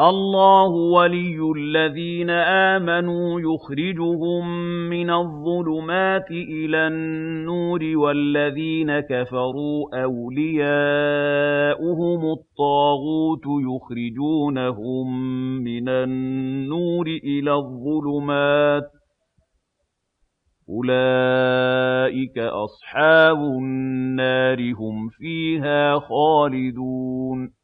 اللَّهُ وَلِيُّ الَّذِينَ آمَنُوا يُخْرِجُهُم مِّنَ الظُّلُمَاتِ إِلَى النُّورِ ۖ وَالَّذِينَ كَفَرُوا أَوْلِيَاؤُهُمُ الطَّاغُوتُ يُخْرِجُونَهُم مِّنَ النُّورِ إِلَى الظُّلُمَاتِ ۗ أُولَٰئِكَ أَصْحَابُ النَّارِ ۖ هُمْ فِيهَا خَالِدُونَ